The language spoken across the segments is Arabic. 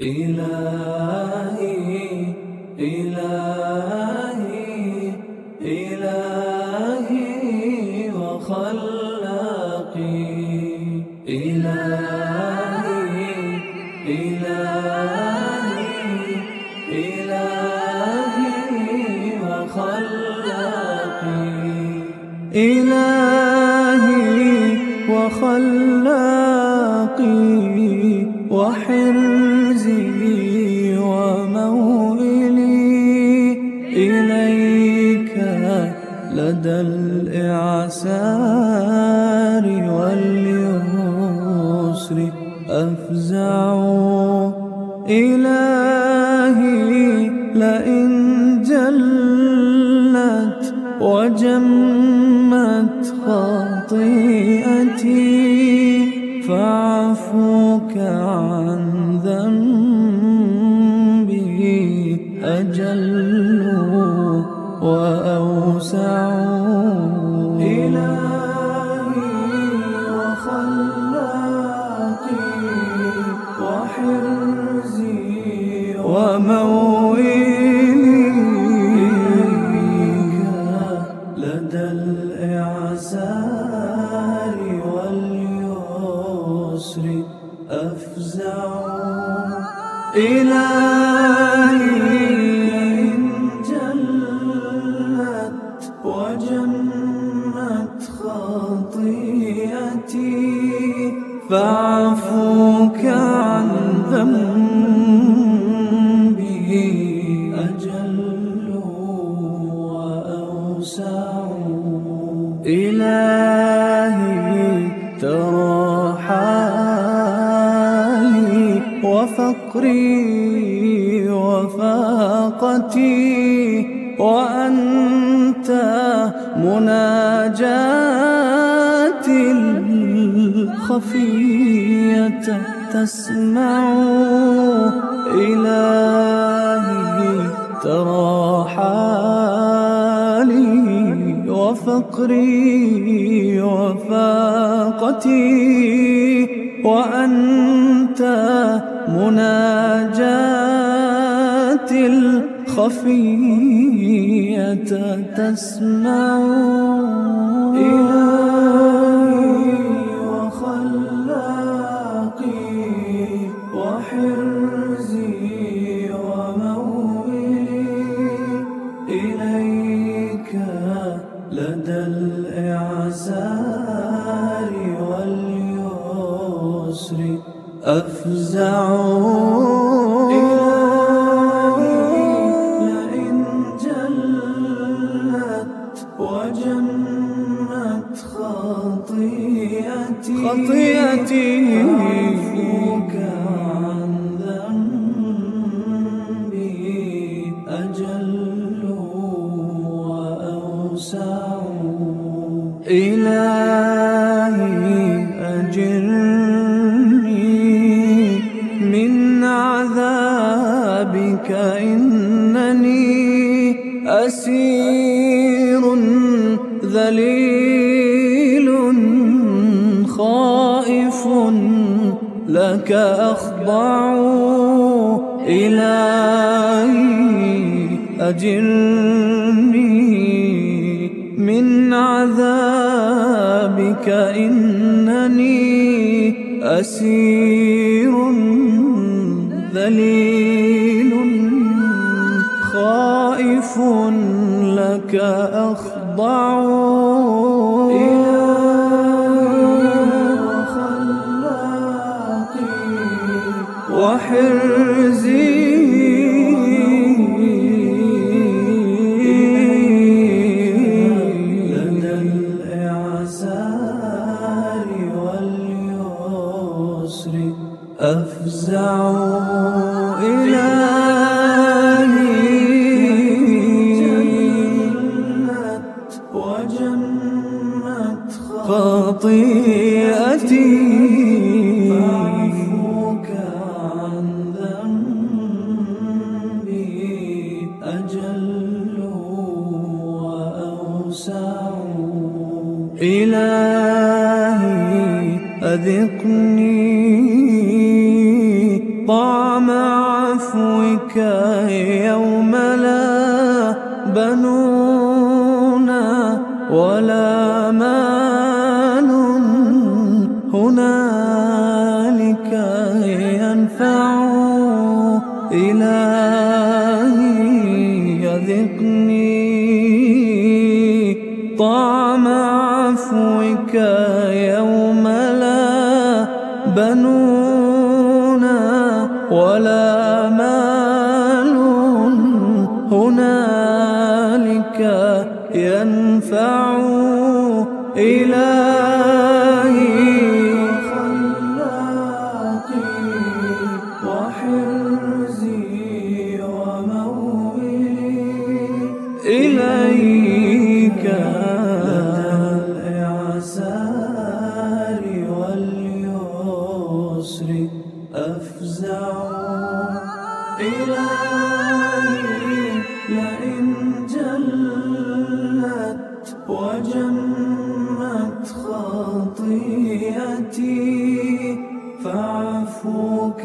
إلهي إلهي إلهي وخلاقي إلهي إلهي إلهي وخلاقي إلهي إليك لدى الإعسار واليسر أفزع إلهي لئن جلت وجمت خطيئتي وأوسع إلهي وخلاقي وحرزي لدى واليسر أفزع. إلهي فاعفوك عن ذنبي. أجل وأوسع. إلهي ترى حالي وفقري وفاقتي وأنت مناجاتي الخفية تسمع إلهي ترى حالي وفقري وفاقتي وأنت مناجاتي الخفية تسمع إلهي أفزع عذابك إنني أسير ذليل خائف لك أخضع إلهي أجرني من عذابك إنني أسير ذليل خائف لك أخضع. وحرزي خطيئتي. فاعفوك عن ذنبي أجل وأوسع إلهي أذقني. طعم عفوك يوم لا بنون ولا مال. يوم لا بنون واليسر أفزع إلهي لئن جلت وجمت خطيئتي فعفوك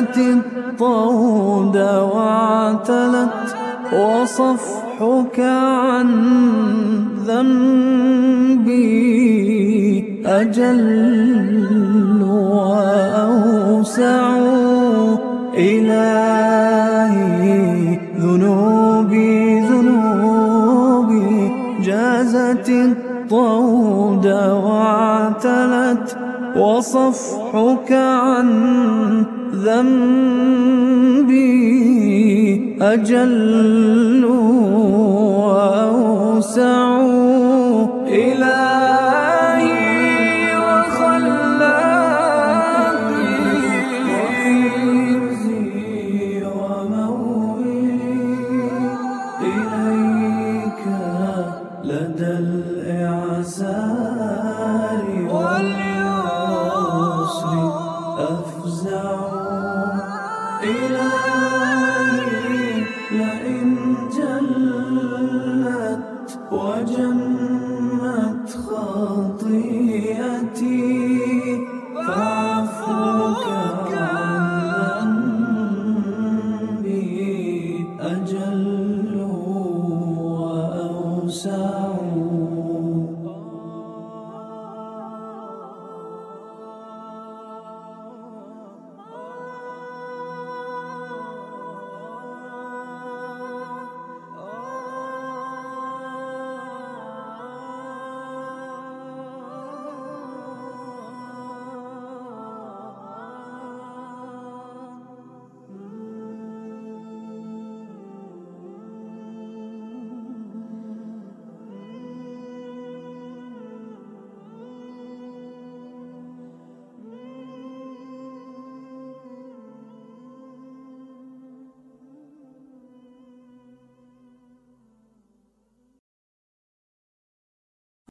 جازت الطود واعتلت وصفحك عن ذنبي أجل وأوسع إلهي ذنوبي ذنوبي. جازت الطود واعتلت وصفحك عن ذنبي أجل وأوسع إلهي جلت وجمت خطيئتي. فعفوك عن أجل وأوسع